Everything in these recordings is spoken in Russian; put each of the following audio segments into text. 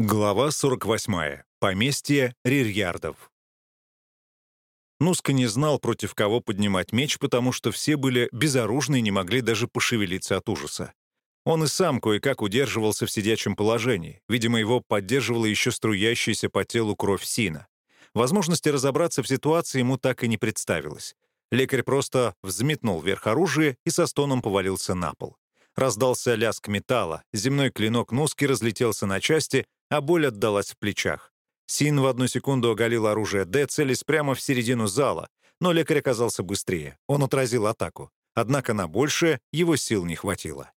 Глава 48. Поместье Рирьярдов. Нуска не знал, против кого поднимать меч, потому что все были безоружны и не могли даже пошевелиться от ужаса. Он и сам кое-как удерживался в сидячем положении. Видимо, его поддерживала еще струящаяся по телу кровь Сина. Возможности разобраться в ситуации ему так и не представилось. Лекарь просто взметнул вверх оружие и со стоном повалился на пол. Раздался лязг металла, земной клинок Нуски разлетелся на части, а боль отдалась в плечах. Син в одну секунду оголил оружие Д, целясь прямо в середину зала, но лекарь оказался быстрее. Он отразил атаку. Однако на большее его сил не хватило.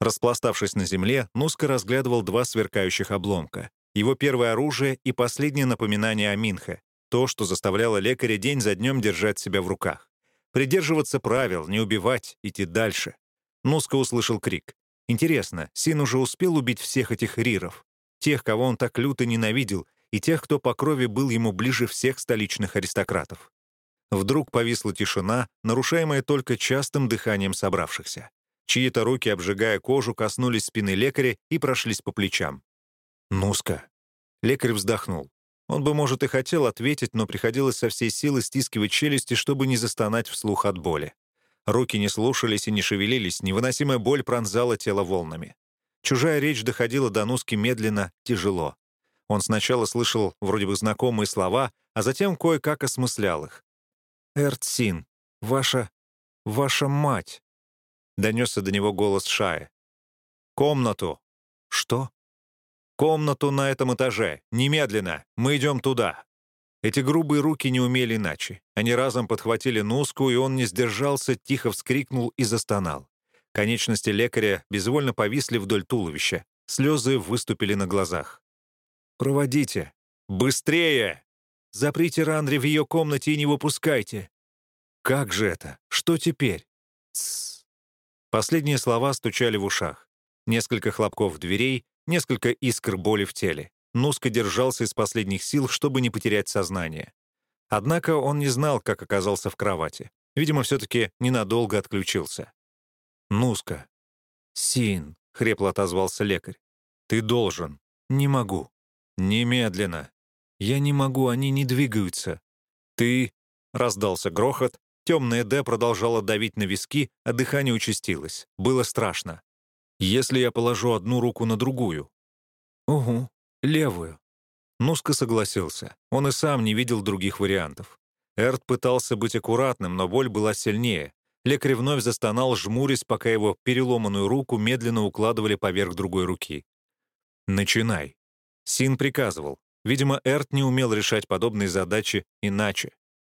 Распластавшись на земле, Нуска разглядывал два сверкающих обломка. Его первое оружие и последнее напоминание о Минхе. То, что заставляло лекаря день за днем держать себя в руках. Придерживаться правил, не убивать, идти дальше. Нуска услышал крик. Интересно, Син уже успел убить всех этих риров? Тех, кого он так люто ненавидел, и тех, кто по крови был ему ближе всех столичных аристократов. Вдруг повисла тишина, нарушаемая только частым дыханием собравшихся. Чьи-то руки, обжигая кожу, коснулись спины лекаря и прошлись по плечам. «Нуска». Лекарь вздохнул. Он бы, может, и хотел ответить, но приходилось со всей силы стискивать челюсти, чтобы не застонать вслух от боли. Руки не слушались и не шевелились, невыносимая боль пронзала тело волнами. Чужая речь доходила до Нуски медленно, тяжело. Он сначала слышал вроде бы знакомые слова, а затем кое-как осмыслял их. «Эртсин, ваша... ваша мать!» Донесся до него голос Шая. «Комнату!» «Что?» «Комнату на этом этаже! Немедленно! Мы идем туда!» Эти грубые руки не умели иначе. Они разом подхватили Нуску, и он не сдержался, тихо вскрикнул и застонал. Конечности лекаря безвольно повисли вдоль туловища. Слезы выступили на глазах. «Проводите! Быстрее! Заприте Рандри в ее комнате и не выпускайте!» «Как же это? Что теперь?» «Тссс!» Последние слова стучали в ушах. Несколько хлопков дверей, несколько искр боли в теле. Нуска держался из последних сил, чтобы не потерять сознание. Однако он не знал, как оказался в кровати. Видимо, все-таки ненадолго отключился. «Нуска». «Син», — хрипло отозвался лекарь. «Ты должен». «Не могу». «Немедленно». «Я не могу, они не двигаются». «Ты...» — раздался грохот. Темная Д продолжала давить на виски, а дыхание участилось. Было страшно. «Если я положу одну руку на другую?» «Угу, левую». Нуска согласился. Он и сам не видел других вариантов. Эрт пытался быть аккуратным, но боль была сильнее. Лекарь вновь застонал, жмурясь, пока его переломанную руку медленно укладывали поверх другой руки. «Начинай». Син приказывал. Видимо, Эрт не умел решать подобные задачи иначе.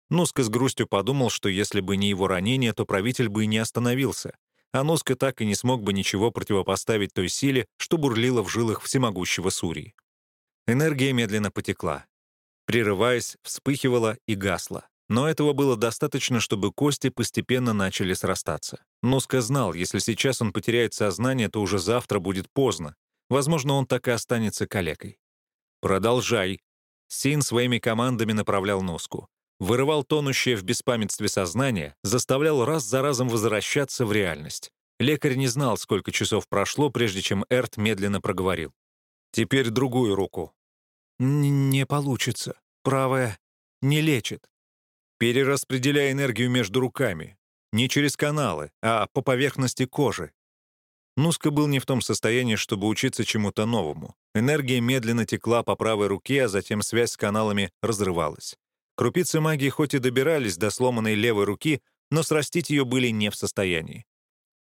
Нуска с грустью подумал, что если бы не его ранение, то правитель бы и не остановился, а Нуска так и не смог бы ничего противопоставить той силе, что бурлила в жилах всемогущего Сурии. Энергия медленно потекла. Прерываясь, вспыхивала и гасла. Но этого было достаточно, чтобы кости постепенно начали срастаться. Нуска знал, если сейчас он потеряет сознание, то уже завтра будет поздно. Возможно, он так и останется калекой. «Продолжай». Син своими командами направлял Нуску. Вырывал тонущее в беспамятстве сознание, заставлял раз за разом возвращаться в реальность. Лекарь не знал, сколько часов прошло, прежде чем Эрт медленно проговорил. «Теперь другую руку». «Не получится. Правая не лечит». Перераспределяй энергию между руками. Не через каналы, а по поверхности кожи. Нуска был не в том состоянии, чтобы учиться чему-то новому. Энергия медленно текла по правой руке, а затем связь с каналами разрывалась. Крупицы магии хоть и добирались до сломанной левой руки, но срастить ее были не в состоянии.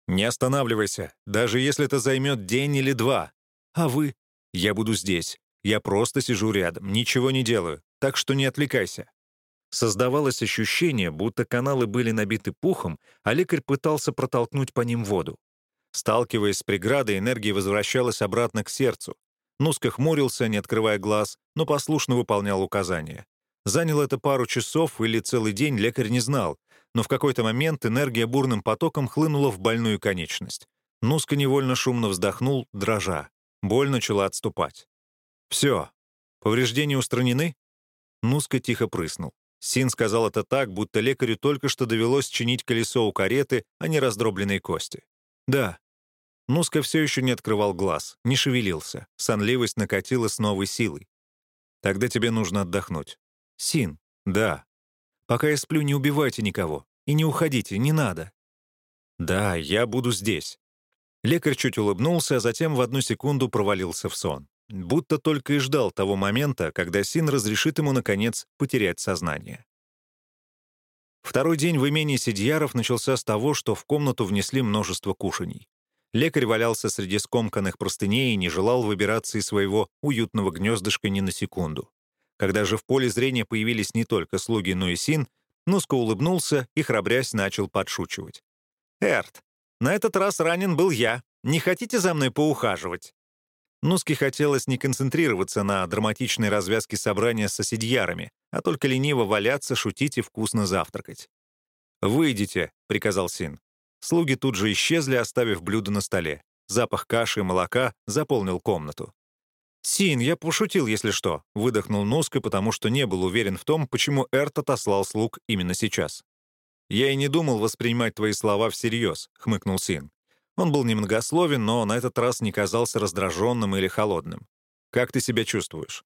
«Не останавливайся, даже если это займет день или два. А вы? Я буду здесь. Я просто сижу рядом, ничего не делаю, так что не отвлекайся. Создавалось ощущение, будто каналы были набиты пухом, а лекарь пытался протолкнуть по ним воду. Сталкиваясь с преградой, энергия возвращалась обратно к сердцу. Нуска хмурился, не открывая глаз, но послушно выполнял указания. Заняло это пару часов или целый день, лекарь не знал, но в какой-то момент энергия бурным потоком хлынула в больную конечность. Нуска невольно шумно вздохнул, дрожа. Боль начала отступать. «Все. Повреждения устранены?» Нуска тихо прыснул. Син сказал это так, будто лекарю только что довелось чинить колесо у кареты, а не раздробленные кости. «Да». Нуска все еще не открывал глаз, не шевелился. Сонливость накатила с новой силой. «Тогда тебе нужно отдохнуть». «Син». «Да». «Пока я сплю, не убивайте никого. И не уходите, не надо». «Да, я буду здесь». Лекарь чуть улыбнулся, а затем в одну секунду провалился в сон. Будто только и ждал того момента, когда Син разрешит ему, наконец, потерять сознание. Второй день в имении Сидьяров начался с того, что в комнату внесли множество кушаний. Лекарь валялся среди скомканных простыней и не желал выбираться из своего уютного гнездышка ни на секунду. Когда же в поле зрения появились не только слуги, но и Син, Нуско улыбнулся и, храбрясь, начал подшучивать. «Эрт, на этот раз ранен был я. Не хотите за мной поухаживать?» Нуске хотелось не концентрироваться на драматичной развязке собрания с соседьярами, а только лениво валяться, шутить и вкусно завтракать. «Выйдите», — приказал Син. Слуги тут же исчезли, оставив блюдо на столе. Запах каши и молока заполнил комнату. «Син, я пошутил, если что», — выдохнул Нуска, потому что не был уверен в том, почему Эрт отослал слуг именно сейчас. «Я и не думал воспринимать твои слова всерьез», — хмыкнул Син. Он был немногословен, но на этот раз не казался раздраженным или холодным. «Как ты себя чувствуешь?»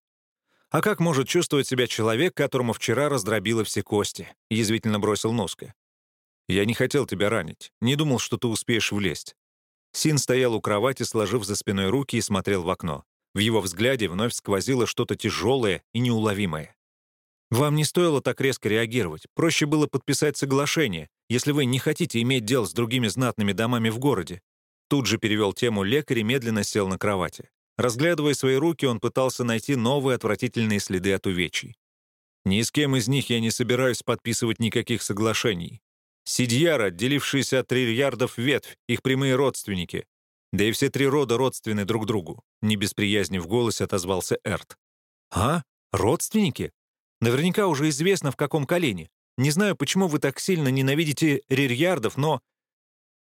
«А как может чувствовать себя человек, которому вчера раздробило все кости?» — язвительно бросил Нуска. «Я не хотел тебя ранить. Не думал, что ты успеешь влезть». Син стоял у кровати, сложив за спиной руки и смотрел в окно. В его взгляде вновь сквозило что-то тяжелое и неуловимое. «Вам не стоило так резко реагировать. Проще было подписать соглашение, если вы не хотите иметь дел с другими знатными домами в городе». Тут же перевел тему лекарь и медленно сел на кровати. Разглядывая свои руки, он пытался найти новые отвратительные следы от увечий. «Ни с кем из них я не собираюсь подписывать никаких соглашений. Сидьяра, отделившиеся от трильярдов ветвь, их прямые родственники. Да и все три рода родственны друг другу», — не без приязни в голосе отозвался Эрт. «А? Родственники? Наверняка уже известно, в каком колене. Не знаю, почему вы так сильно ненавидите рирьярдов, но...»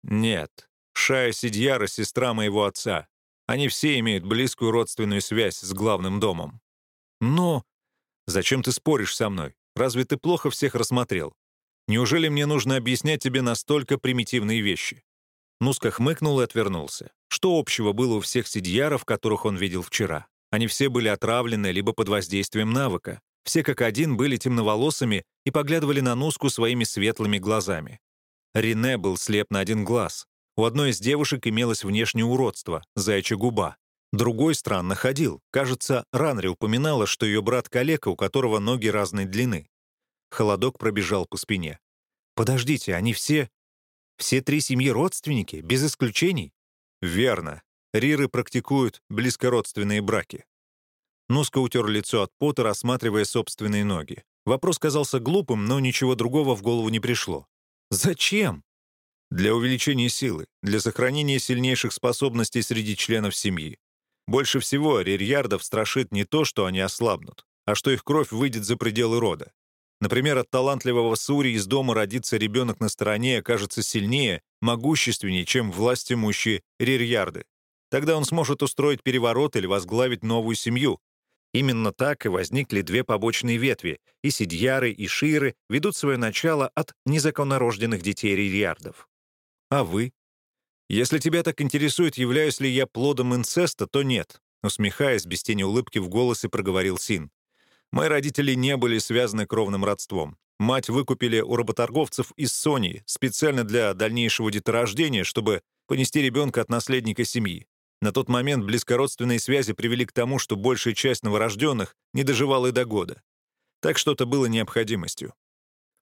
«Нет. Шая Сидьяра — сестра моего отца. Они все имеют близкую родственную связь с главным домом». «Но...» «Зачем ты споришь со мной? Разве ты плохо всех рассмотрел? Неужели мне нужно объяснять тебе настолько примитивные вещи?» Нуска хмыкнул и отвернулся. Что общего было у всех сидьяров, которых он видел вчера? Они все были отравлены либо под воздействием навыка. Все как один были темноволосыми и поглядывали на Нуску своими светлыми глазами. Рене был слеп на один глаз. У одной из девушек имелось внешнее уродство — заячья губа. Другой странно ходил. Кажется, Ранри упоминала, что ее брат калека, у которого ноги разной длины. Холодок пробежал по спине. «Подождите, они все все три семьи родственники, без исключений? Верно. Риры практикуют близкородственные браки. Нуска утер лицо от пота, рассматривая собственные ноги. Вопрос казался глупым, но ничего другого в голову не пришло. Зачем? Для увеличения силы, для сохранения сильнейших способностей среди членов семьи. Больше всего рирьярдов страшит не то, что они ослабнут, а что их кровь выйдет за пределы рода. Например, от талантливого Сури из дома родится ребенок на стороне окажется сильнее, могущественнее, чем власть имущие Рирьярды. Тогда он сможет устроить переворот или возглавить новую семью. Именно так и возникли две побочные ветви, и Сидьяры, и Ширы ведут свое начало от незаконнорожденных детей Рирьярдов. А вы? Если тебя так интересует, являюсь ли я плодом инцеста, то нет, усмехаясь, без тени улыбки в голосе проговорил Син. Мои родители не были связаны кровным родством. Мать выкупили у работорговцев из Сони специально для дальнейшего деторождения, чтобы понести ребенка от наследника семьи. На тот момент близкородственные связи привели к тому, что большая часть новорожденных не доживала и до года. Так что это было необходимостью.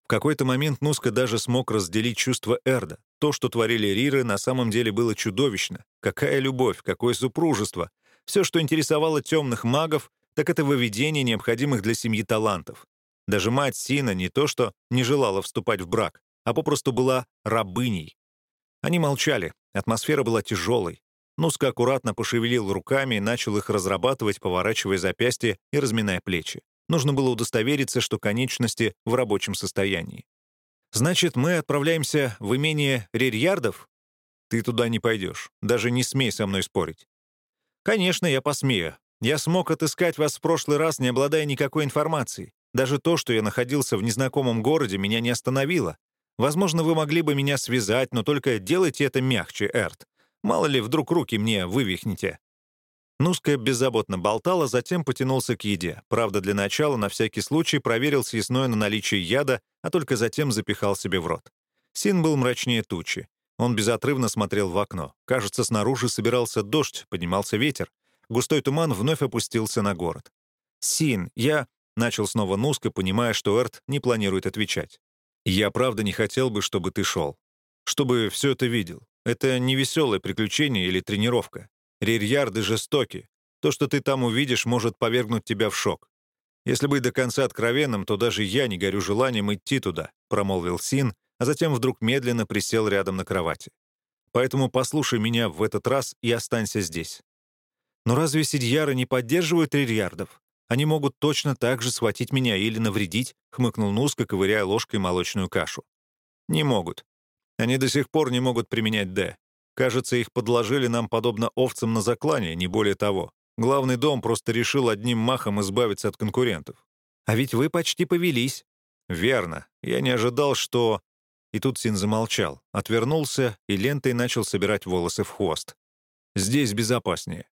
В какой-то момент Нуска даже смог разделить чувство Эрда. То, что творили Риры, на самом деле было чудовищно. Какая любовь, какое супружество. Все, что интересовало темных магов, так это выведение необходимых для семьи талантов. Даже мать Сина не то что не желала вступать в брак, а попросту была рабыней. Они молчали, атмосфера была тяжелой. Нуска аккуратно пошевелил руками и начал их разрабатывать, поворачивая запястья и разминая плечи. Нужно было удостовериться, что конечности в рабочем состоянии. «Значит, мы отправляемся в имение Рерьярдов?» «Ты туда не пойдешь. Даже не смей со мной спорить». «Конечно, я посмею. Я смог отыскать вас в прошлый раз, не обладая никакой информацией. Даже то, что я находился в незнакомом городе, меня не остановило. Возможно, вы могли бы меня связать, но только делайте это мягче, Эрт. Мало ли, вдруг руки мне вывихните». Нуска беззаботно болтала, затем потянулся к еде. Правда, для начала на всякий случай проверил съестное на наличие яда, а только затем запихал себе в рот. Син был мрачнее тучи. Он безотрывно смотрел в окно. Кажется, снаружи собирался дождь, поднимался ветер. Густой туман вновь опустился на город. «Син, я...» — начал снова Нуска, понимая, что Эрт не планирует отвечать. «Я правда не хотел бы, чтобы ты шел. Чтобы все это видел. Это не веселое приключение или тренировка. Рирьярды жестоки. То, что ты там увидишь, может повергнуть тебя в шок. Если быть до конца откровенным, то даже я не горю желанием идти туда», — промолвил Син, а затем вдруг медленно присел рядом на кровати. «Поэтому послушай меня в этот раз и останься здесь». «Но разве сидьяры не поддерживают рирьярдов? Они могут точно так же схватить меня или навредить», — хмыкнул Нуска, ковыряя ложкой молочную кашу. «Не могут. Они до сих пор не могут применять «Д». Кажется, их подложили нам подобно овцам на заклане, не более того. Главный дом просто решил одним махом избавиться от конкурентов. А ведь вы почти повелись. Верно. Я не ожидал, что... И тут Син замолчал, отвернулся и лентой начал собирать волосы в хвост. Здесь безопаснее.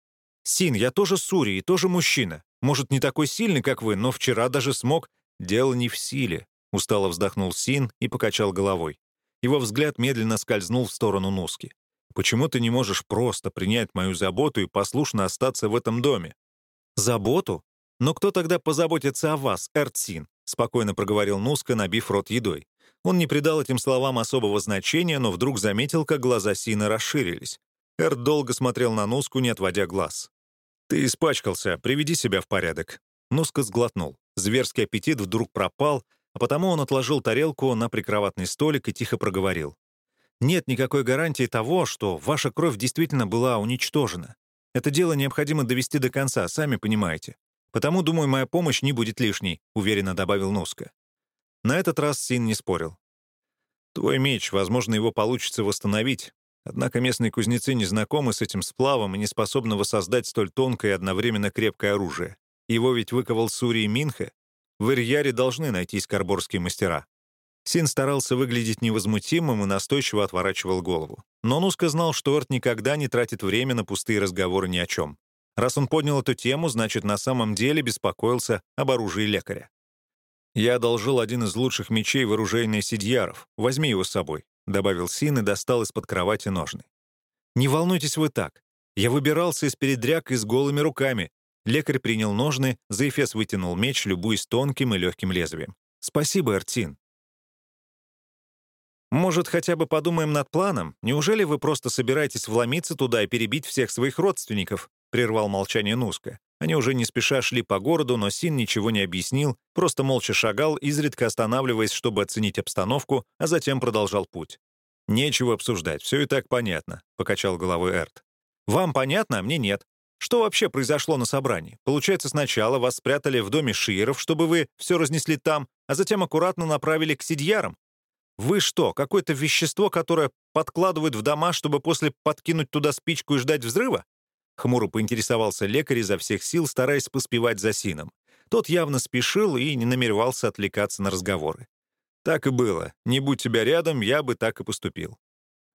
Син, я тоже сури и тоже мужчина. Может, не такой сильный, как вы, но вчера даже смог... Дело не в силе. Устало вздохнул Син и покачал головой. Его взгляд медленно скользнул в сторону Нуски. Почему ты не можешь просто принять мою заботу и послушно остаться в этом доме?» «Заботу? Но кто тогда позаботится о вас, Эртсин?» — спокойно проговорил Нуска, набив рот едой. Он не придал этим словам особого значения, но вдруг заметил, как глаза Сина расширились. Эрт долго смотрел на Нуску, не отводя глаз. «Ты испачкался, приведи себя в порядок». Нуска сглотнул. Зверский аппетит вдруг пропал, а потому он отложил тарелку на прикроватный столик и тихо проговорил нет никакой гарантии того, что ваша кровь действительно была уничтожена. Это дело необходимо довести до конца, сами понимаете. Потому, думаю, моя помощь не будет лишней», — уверенно добавил Носка. На этот раз Син не спорил. «Твой меч, возможно, его получится восстановить. Однако местные кузнецы не знакомы с этим сплавом и не способны воссоздать столь тонкое и одновременно крепкое оружие. Его ведь выковал Сури Минха. В Ирьяре должны найтись карборские мастера. Син старался выглядеть невозмутимым и настойчиво отворачивал голову. Но Нуска знал, что Эрт никогда не тратит время на пустые разговоры ни о чем. Раз он поднял эту тему, значит, на самом деле беспокоился об оружии лекаря. «Я одолжил один из лучших мечей в оружейной Сидьяров. Возьми его с собой», — добавил Син и достал из-под кровати ножны. «Не волнуйтесь вы так. Я выбирался из передряг и с голыми руками». Лекарь принял ножны, Заэфес вытянул меч, любуясь тонким и легким лезвием. «Спасибо, Эртин. Может, хотя бы подумаем над планом? Неужели вы просто собираетесь вломиться туда и перебить всех своих родственников?» — прервал молчание Нуска. Они уже не спеша шли по городу, но Син ничего не объяснил, просто молча шагал, изредка останавливаясь, чтобы оценить обстановку, а затем продолжал путь. «Нечего обсуждать, все и так понятно», — покачал головой Эрт. «Вам понятно, а мне нет. Что вообще произошло на собрании? Получается, сначала вас спрятали в доме Шиеров, чтобы вы все разнесли там, а затем аккуратно направили к Сидьярам? Вы что, какое-то вещество, которое подкладывают в дома, чтобы после подкинуть туда спичку и ждать взрыва? Хмуро поинтересовался лекарь изо всех сил, стараясь поспевать за Сином. Тот явно спешил и не намеревался отвлекаться на разговоры. «Так и было. Не будь тебя рядом, я бы так и поступил».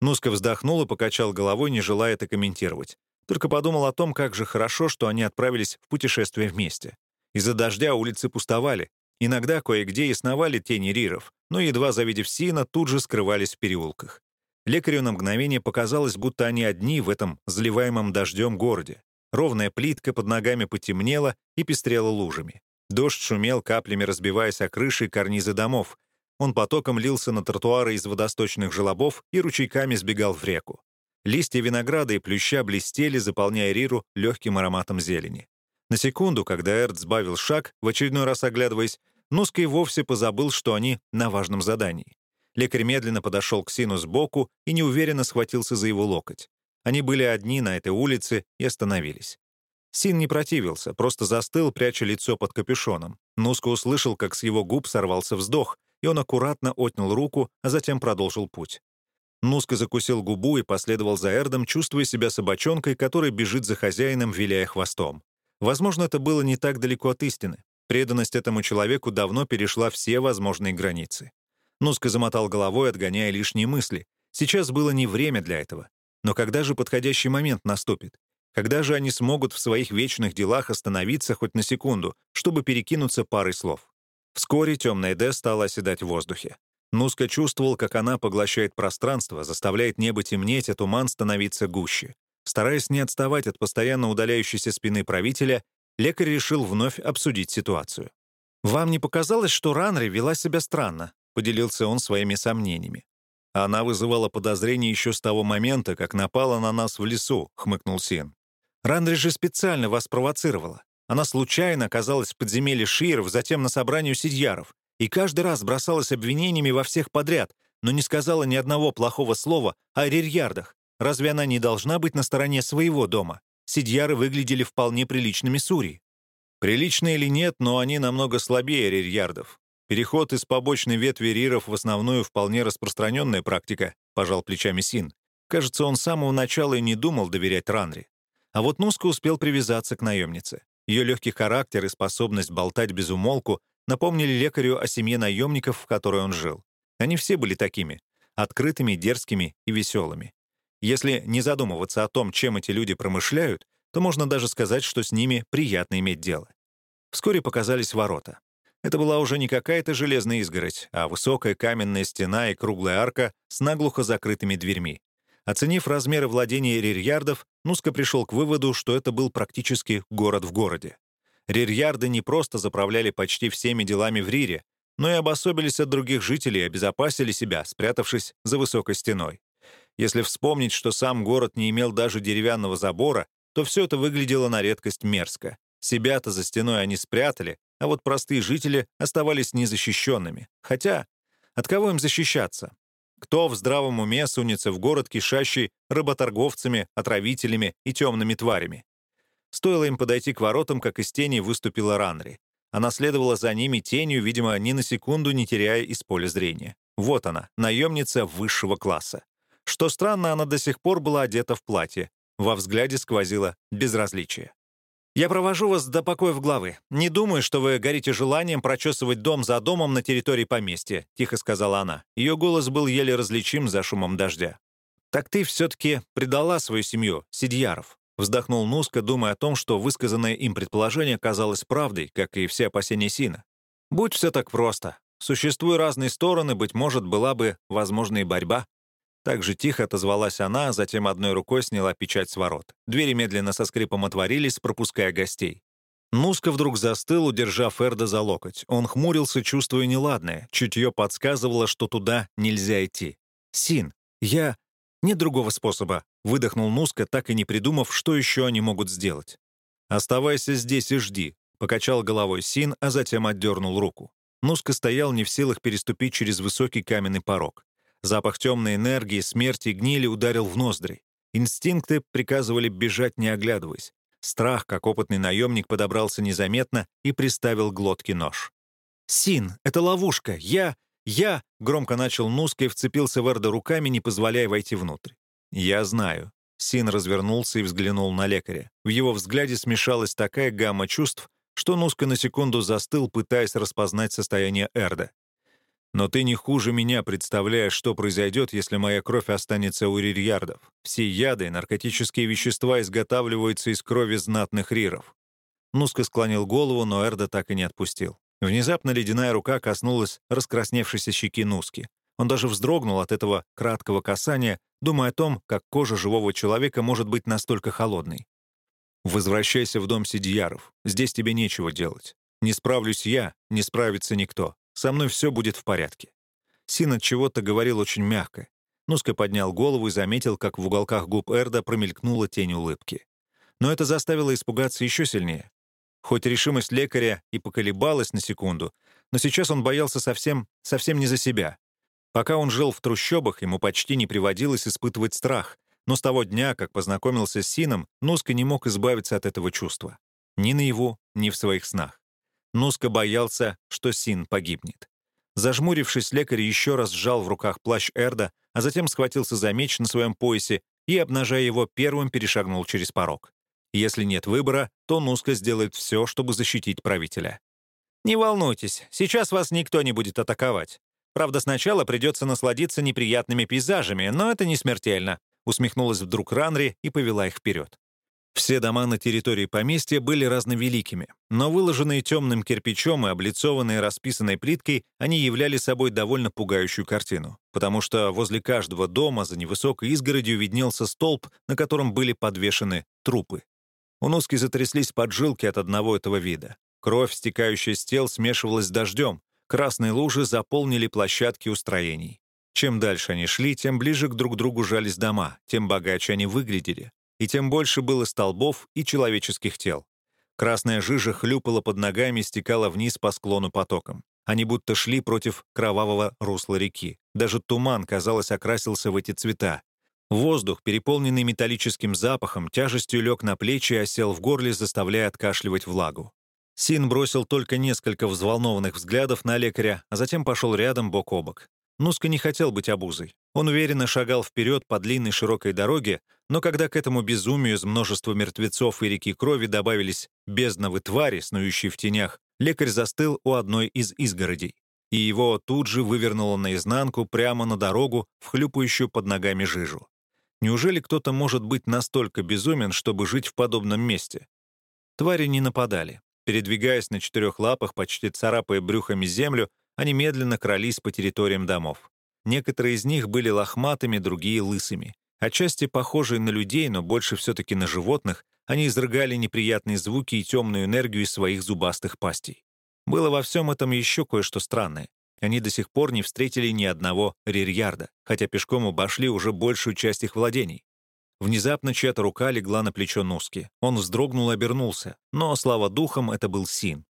Нуска вздохнул и покачал головой, не желая это комментировать. Только подумал о том, как же хорошо, что они отправились в путешествие вместе. Из-за дождя улицы пустовали, Иногда кое-где и сновали тени риров, но, едва завидев Сина, тут же скрывались в переулках. Лекарю на мгновение показалось, будто они одни в этом заливаемом дождем городе. Ровная плитка под ногами потемнела и пестрела лужами. Дождь шумел, каплями разбиваясь о крыши и карнизы домов. Он потоком лился на тротуары из водосточных желобов и ручейками сбегал в реку. Листья винограда и плюща блестели, заполняя Риру легким ароматом зелени. На секунду, когда Эрт сбавил шаг, в очередной раз оглядываясь, Нуска и вовсе позабыл, что они на важном задании. Лекарь медленно подошел к Сину сбоку и неуверенно схватился за его локоть. Они были одни на этой улице и остановились. Син не противился, просто застыл, пряча лицо под капюшоном. Нуска услышал, как с его губ сорвался вздох, и он аккуратно отнял руку, а затем продолжил путь. Нуска закусил губу и последовал за Эрдом, чувствуя себя собачонкой, которая бежит за хозяином, виляя хвостом. Возможно, это было не так далеко от истины. Преданность этому человеку давно перешла все возможные границы. Нуска замотал головой, отгоняя лишние мысли. Сейчас было не время для этого. Но когда же подходящий момент наступит? Когда же они смогут в своих вечных делах остановиться хоть на секунду, чтобы перекинуться парой слов? Вскоре темная Д стала оседать в воздухе. Нуска чувствовал, как она поглощает пространство, заставляет небо темнеть, а туман становиться гуще. Стараясь не отставать от постоянно удаляющейся спины правителя, лекарь решил вновь обсудить ситуацию. «Вам не показалось, что Ранри вела себя странно?» — поделился он своими сомнениями. «Она вызывала подозрения еще с того момента, как напала на нас в лесу», — хмыкнул Син. «Ранри же специально вас провоцировала. Она случайно оказалась в подземелье Шиеров, затем на собрании Сидьяров, и каждый раз бросалась обвинениями во всех подряд, но не сказала ни одного плохого слова о рерьярдах. Разве она не должна быть на стороне своего дома? Сидьяры выглядели вполне приличными сури. Приличные или нет, но они намного слабее рерьярдов. Переход из побочной ветви риров в основную вполне распространенная практика, пожал плечами Син. Кажется, он с самого начала и не думал доверять Ранри. А вот Нуска успел привязаться к наемнице. Ее легкий характер и способность болтать без умолку напомнили лекарю о семье наемников, в которой он жил. Они все были такими — открытыми, дерзкими и веселыми. Если не задумываться о том, чем эти люди промышляют, то можно даже сказать, что с ними приятно иметь дело. Вскоре показались ворота. Это была уже не какая-то железная изгородь, а высокая каменная стена и круглая арка с наглухо закрытыми дверьми. Оценив размеры владения рирьярдов, Нуска пришел к выводу, что это был практически город в городе. Рирьярды не просто заправляли почти всеми делами в Рире, но и обособились от других жителей и обезопасили себя, спрятавшись за высокой стеной. Если вспомнить, что сам город не имел даже деревянного забора, то все это выглядело на редкость мерзко. Себя-то за стеной они спрятали, а вот простые жители оставались незащищенными. Хотя, от кого им защищаться? Кто в здравом уме сунется в город, кишащий работорговцами, отравителями и темными тварями? Стоило им подойти к воротам, как из тени выступила Ранри. Она следовала за ними тенью, видимо, ни на секунду не теряя из поля зрения. Вот она, наемница высшего класса. Что странно, она до сих пор была одета в платье. Во взгляде сквозило безразличие. «Я провожу вас до покоев главы. Не думаю, что вы горите желанием прочесывать дом за домом на территории поместья», — тихо сказала она. Ее голос был еле различим за шумом дождя. «Так ты все-таки предала свою семью, Сидьяров», — вздохнул Нуска, думая о том, что высказанное им предположение казалось правдой, как и все опасения Сина. «Будь все так просто. Существуя разные стороны, быть может, была бы возможна и борьба». Так же тихо отозвалась она, а затем одной рукой сняла печать с ворот. Двери медленно со скрипом отворились, пропуская гостей. Нуска вдруг застыл, удержав Эрда за локоть. Он хмурился, чувствуя неладное. Чутье подсказывало, что туда нельзя идти. «Син, я...» «Нет другого способа», — выдохнул Нуска, так и не придумав, что еще они могут сделать. «Оставайся здесь и жди», — покачал головой Син, а затем отдернул руку. Нуска стоял не в силах переступить через высокий каменный порог. Запах темной энергии, смерти и гнили ударил в ноздри. Инстинкты приказывали бежать, не оглядываясь. Страх, как опытный наемник, подобрался незаметно и приставил глотки нож. «Син, это ловушка! Я... я...» — громко начал Нуска и вцепился в Эрда руками, не позволяя войти внутрь. «Я знаю». Син развернулся и взглянул на лекаря. В его взгляде смешалась такая гамма чувств, что Нуска на секунду застыл, пытаясь распознать состояние Эрда. Но ты не хуже меня представляешь, что произойдет, если моя кровь останется у рирьярдов. Все яды и наркотические вещества изготавливаются из крови знатных риров». Нуска склонил голову, но Эрда так и не отпустил. Внезапно ледяная рука коснулась раскрасневшейся щеки Нуски. Он даже вздрогнул от этого краткого касания, думая о том, как кожа живого человека может быть настолько холодной. «Возвращайся в дом Сидияров. Здесь тебе нечего делать. Не справлюсь я, не справится никто. Со мной все будет в порядке». Син от чего-то говорил очень мягко. Нуска поднял голову и заметил, как в уголках губ Эрда промелькнула тень улыбки. Но это заставило испугаться еще сильнее. Хоть решимость лекаря и поколебалась на секунду, но сейчас он боялся совсем, совсем не за себя. Пока он жил в трущобах, ему почти не приводилось испытывать страх, но с того дня, как познакомился с Сином, Нуска не мог избавиться от этого чувства. Ни на его, ни в своих снах. Нуска боялся, что Син погибнет. Зажмурившись, лекарь еще раз сжал в руках плащ Эрда, а затем схватился за меч на своем поясе и, обнажая его, первым перешагнул через порог. Если нет выбора, то Нуска сделает все, чтобы защитить правителя. «Не волнуйтесь, сейчас вас никто не будет атаковать. Правда, сначала придется насладиться неприятными пейзажами, но это не смертельно. усмехнулась вдруг Ранри и повела их вперед. Все дома на территории поместья были разновеликими, но выложенные темным кирпичом и облицованные расписанной плиткой, они являли собой довольно пугающую картину, потому что возле каждого дома за невысокой изгородью виднелся столб, на котором были подвешены трупы. У Нуски затряслись поджилки от одного этого вида. Кровь, стекающая с тел, смешивалась с дождем. Красные лужи заполнили площадки устроений. Чем дальше они шли, тем ближе к друг другу жались дома, тем богаче они выглядели и тем больше было столбов и человеческих тел. Красная жижа хлюпала под ногами, стекала вниз по склону потоком. Они будто шли против кровавого русла реки. Даже туман, казалось, окрасился в эти цвета. Воздух, переполненный металлическим запахом, тяжестью лег на плечи и осел в горле, заставляя откашливать влагу. Син бросил только несколько взволнованных взглядов на лекаря, а затем пошел рядом бок о бок. Нуска не хотел быть обузой. Он уверенно шагал вперед по длинной широкой дороге, но когда к этому безумию из множества мертвецов и реки крови добавились бездновы твари, снующие в тенях, лекарь застыл у одной из изгородей, и его тут же вывернуло наизнанку прямо на дорогу, в хлюпающую под ногами жижу. Неужели кто-то может быть настолько безумен, чтобы жить в подобном месте? Твари не нападали. Передвигаясь на четырех лапах, почти царапая брюхами землю, они медленно крались по территориям домов. Некоторые из них были лохматыми, другие — лысыми. Отчасти похожие на людей, но больше все-таки на животных, они изрыгали неприятные звуки и темную энергию из своих зубастых пастей. Было во всем этом еще кое-что странное. Они до сих пор не встретили ни одного рирьярда, хотя пешком обошли уже большую часть их владений. Внезапно чья-то рука легла на плечо Нуски. Он вздрогнул и обернулся, но, слава духам, это был Син.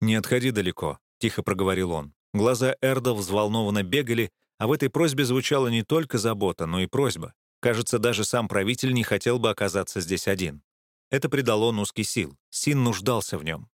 «Не отходи далеко», — тихо проговорил он. Глаза Эрда взволнованно бегали, а в этой просьбе звучала не только забота, но и просьба. Кажется, даже сам правитель не хотел бы оказаться здесь один. Это придало Нуске сил. Син нуждался в нем.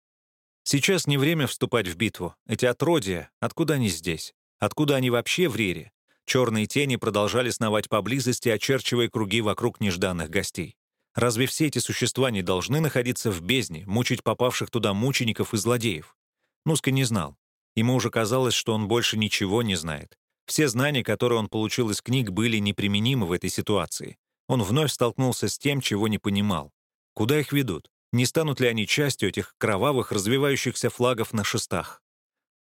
Сейчас не время вступать в битву. Эти отродья, откуда они здесь? Откуда они вообще в Рире? Черные тени продолжали сновать поблизости, очерчивая круги вокруг нежданных гостей. Разве все эти существа не должны находиться в бездне, мучить попавших туда мучеников и злодеев? Нуска не знал. Ему уже казалось, что он больше ничего не знает. Все знания, которые он получил из книг, были неприменимы в этой ситуации. Он вновь столкнулся с тем, чего не понимал. Куда их ведут? Не станут ли они частью этих кровавых, развивающихся флагов на шестах?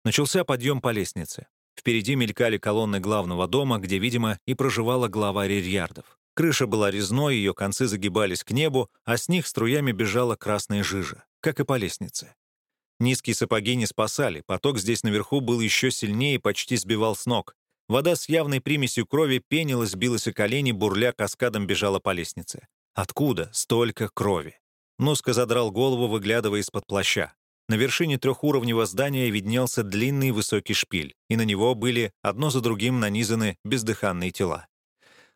Начался подъем по лестнице. Впереди мелькали колонны главного дома, где, видимо, и проживала глава рерьярдов. Крыша была резной, ее концы загибались к небу, а с них струями бежала красная жижа, как и по лестнице. Низкие сапоги не спасали, поток здесь наверху был еще сильнее и почти сбивал с ног. Вода с явной примесью крови пенилась, билась о колени, бурля каскадом бежала по лестнице. Откуда столько крови? Нуска задрал голову, выглядывая из-под плаща. На вершине трехуровневого здания виднелся длинный высокий шпиль, и на него были одно за другим нанизаны бездыханные тела.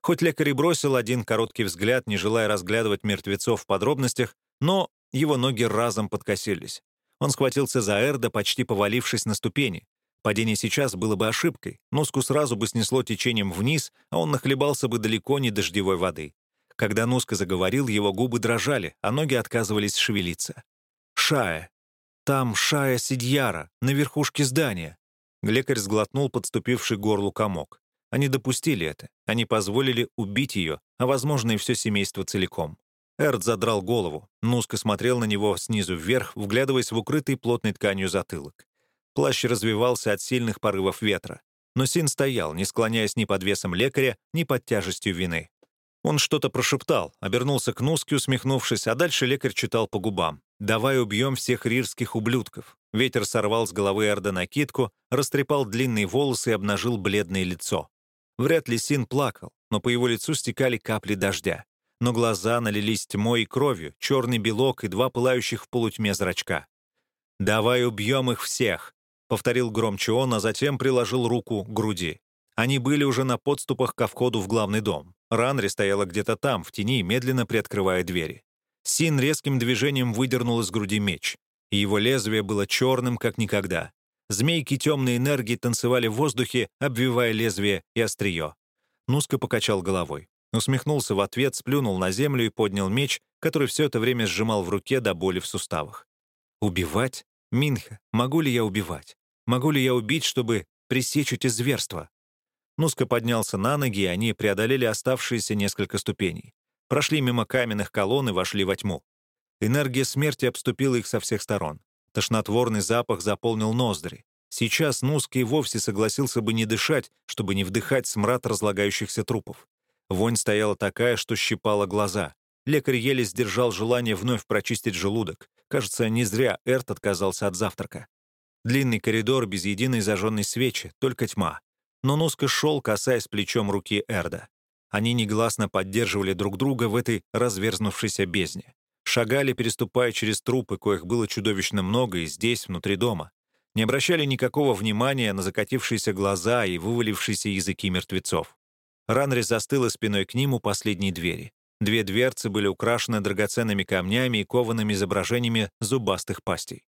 Хоть лекарь и бросил один короткий взгляд, не желая разглядывать мертвецов в подробностях, но его ноги разом подкосились. Он схватился за Эрда, почти повалившись на ступени. Падение сейчас было бы ошибкой. Нуску сразу бы снесло течением вниз, а он нахлебался бы далеко не дождевой воды. Когда Нуска заговорил, его губы дрожали, а ноги отказывались шевелиться. «Шая! Там Шая Сидьяра, на верхушке здания!» Лекарь сглотнул подступивший горлу комок. Они допустили это. Они позволили убить ее, а, возможно, и все семейство целиком. Эрд задрал голову. Нуска смотрел на него снизу вверх, вглядываясь в укрытый плотной тканью затылок. Плащ развивался от сильных порывов ветра. Но Син стоял, не склоняясь ни под весом лекаря, ни под тяжестью вины. Он что-то прошептал, обернулся к Нуске, усмехнувшись, а дальше лекарь читал по губам. «Давай убьем всех рирских ублюдков». Ветер сорвал с головы Эрда накидку, растрепал длинные волосы и обнажил бледное лицо. Вряд ли Син плакал, но по его лицу стекали капли дождя но глаза налились тьмой и кровью, черный белок и два пылающих в полутьме зрачка. «Давай убьем их всех», — повторил громче он, а затем приложил руку к груди. Они были уже на подступах ко входу в главный дом. Ранри стояла где-то там, в тени, медленно приоткрывая двери. Син резким движением выдернул из груди меч, и его лезвие было черным, как никогда. Змейки темной энергии танцевали в воздухе, обвивая лезвие и острие. Нуска покачал головой. Усмехнулся в ответ, сплюнул на землю и поднял меч, который все это время сжимал в руке до боли в суставах. «Убивать? Минха, могу ли я убивать? Могу ли я убить, чтобы пресечь эти зверства?» Нуска поднялся на ноги, и они преодолели оставшиеся несколько ступеней. Прошли мимо каменных колонн и вошли во тьму. Энергия смерти обступила их со всех сторон. Тошнотворный запах заполнил ноздри. Сейчас Нуска и вовсе согласился бы не дышать, чтобы не вдыхать смрад разлагающихся трупов. Вонь стояла такая, что щипала глаза. Лекарь еле сдержал желание вновь прочистить желудок. Кажется, не зря Эрт отказался от завтрака. Длинный коридор без единой зажженной свечи, только тьма. Но Нуска шел, касаясь плечом руки Эрда. Они негласно поддерживали друг друга в этой разверзнувшейся бездне. Шагали, переступая через трупы, коих было чудовищно много и здесь, внутри дома. Не обращали никакого внимания на закатившиеся глаза и вывалившиеся языки мертвецов. Ранри застыла спиной к ним у последней двери. Две дверцы были украшены драгоценными камнями и коваными изображениями зубастых пастей.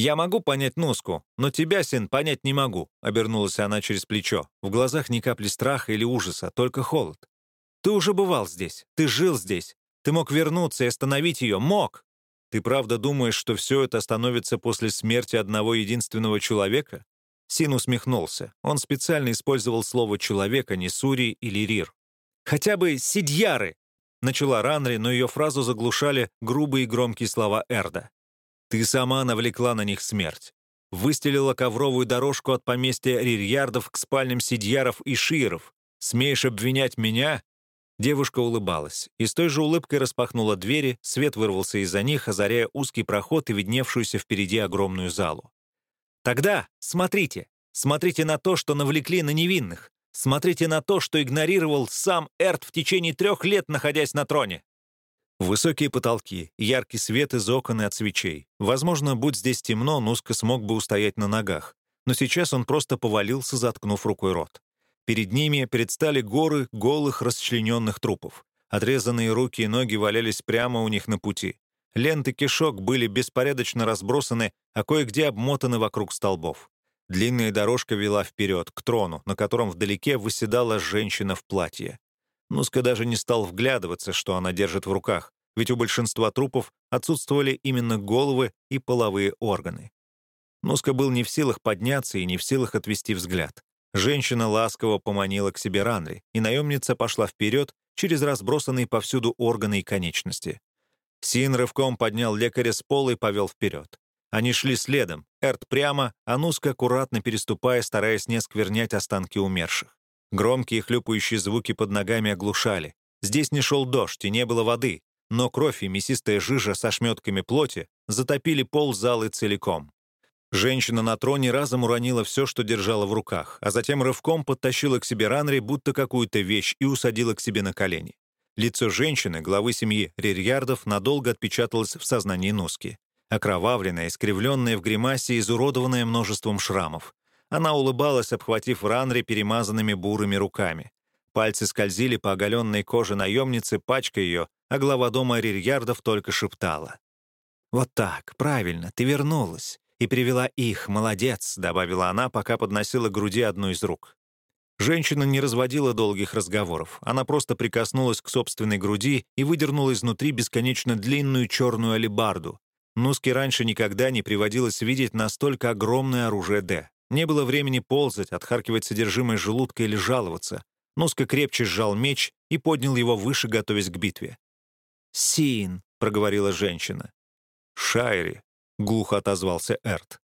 «Я могу понять Носку, но тебя, сын, понять не могу», — обернулась она через плечо. В глазах ни капли страха или ужаса, только холод. «Ты уже бывал здесь, ты жил здесь, ты мог вернуться и остановить ее, мог!» «Ты правда думаешь, что все это остановится после смерти одного единственного человека?» Син усмехнулся. Он специально использовал слово «человека», не «сури» или «рир». «Хотя бы «сидьяры», Начала Ранри, но ее фразу заглушали грубые и громкие слова Эрда. «Ты сама навлекла на них смерть. Выстелила ковровую дорожку от поместья Рирьярдов к спальням Сидьяров и Шиеров. Смеешь обвинять меня?» Девушка улыбалась, и с той же улыбкой распахнула двери, свет вырвался из-за них, озаряя узкий проход и видневшуюся впереди огромную залу. «Тогда смотрите, смотрите на то, что навлекли на невинных. Смотрите на то, что игнорировал сам Эрт в течение трех лет, находясь на троне. Высокие потолки, яркий свет из окон и от свечей. Возможно, будь здесь темно, Нуска смог бы устоять на ногах. Но сейчас он просто повалился, заткнув рукой рот. Перед ними предстали горы голых, расчлененных трупов. Отрезанные руки и ноги валялись прямо у них на пути. Ленты кишок были беспорядочно разбросаны, а кое-где обмотаны вокруг столбов. Длинная дорожка вела вперед, к трону, на котором вдалеке выседала женщина в платье. Нуска даже не стал вглядываться, что она держит в руках, ведь у большинства трупов отсутствовали именно головы и половые органы. Нуска был не в силах подняться и не в силах отвести взгляд. Женщина ласково поманила к себе Ранри, и наемница пошла вперед через разбросанные повсюду органы и конечности. Син рывком поднял лекаря с пола и повел вперед. Они шли следом, Эрт прямо, а Нуска аккуратно переступая, стараясь не сквернять останки умерших. Громкие хлюпающие звуки под ногами оглушали. Здесь не шел дождь и не было воды, но кровь и мясистая жижа со шметками плоти затопили пол залы целиком. Женщина на троне разом уронила все, что держала в руках, а затем рывком подтащила к себе Ранри, будто какую-то вещь, и усадила к себе на колени. Лицо женщины, главы семьи Рирьярдов, надолго отпечаталось в сознании Нуски окровавленная, искривленная в гримасе, изуродованная множеством шрамов. Она улыбалась, обхватив Ранри перемазанными бурыми руками. Пальцы скользили по оголенной коже наемницы, пачкая ее, а глава дома Рирьярдов только шептала. «Вот так, правильно, ты вернулась. И привела их, молодец», — добавила она, пока подносила к груди одну из рук. Женщина не разводила долгих разговоров. Она просто прикоснулась к собственной груди и выдернула изнутри бесконечно длинную черную алебарду, Нуске раньше никогда не приводилось видеть настолько огромное оружие «Д». Не было времени ползать, отхаркивать содержимое желудка или жаловаться. Нуска крепче сжал меч и поднял его выше, готовясь к битве. «Син», — проговорила женщина. «Шайри», — глухо отозвался Эрт.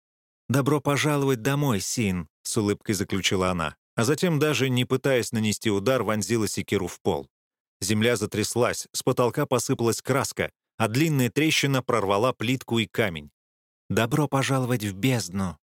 «Добро пожаловать домой, Син», — с улыбкой заключила она, а затем, даже не пытаясь нанести удар, вонзила секиру в пол. Земля затряслась, с потолка посыпалась краска, а длинная трещина прорвала плитку и камень. «Добро пожаловать в бездну»,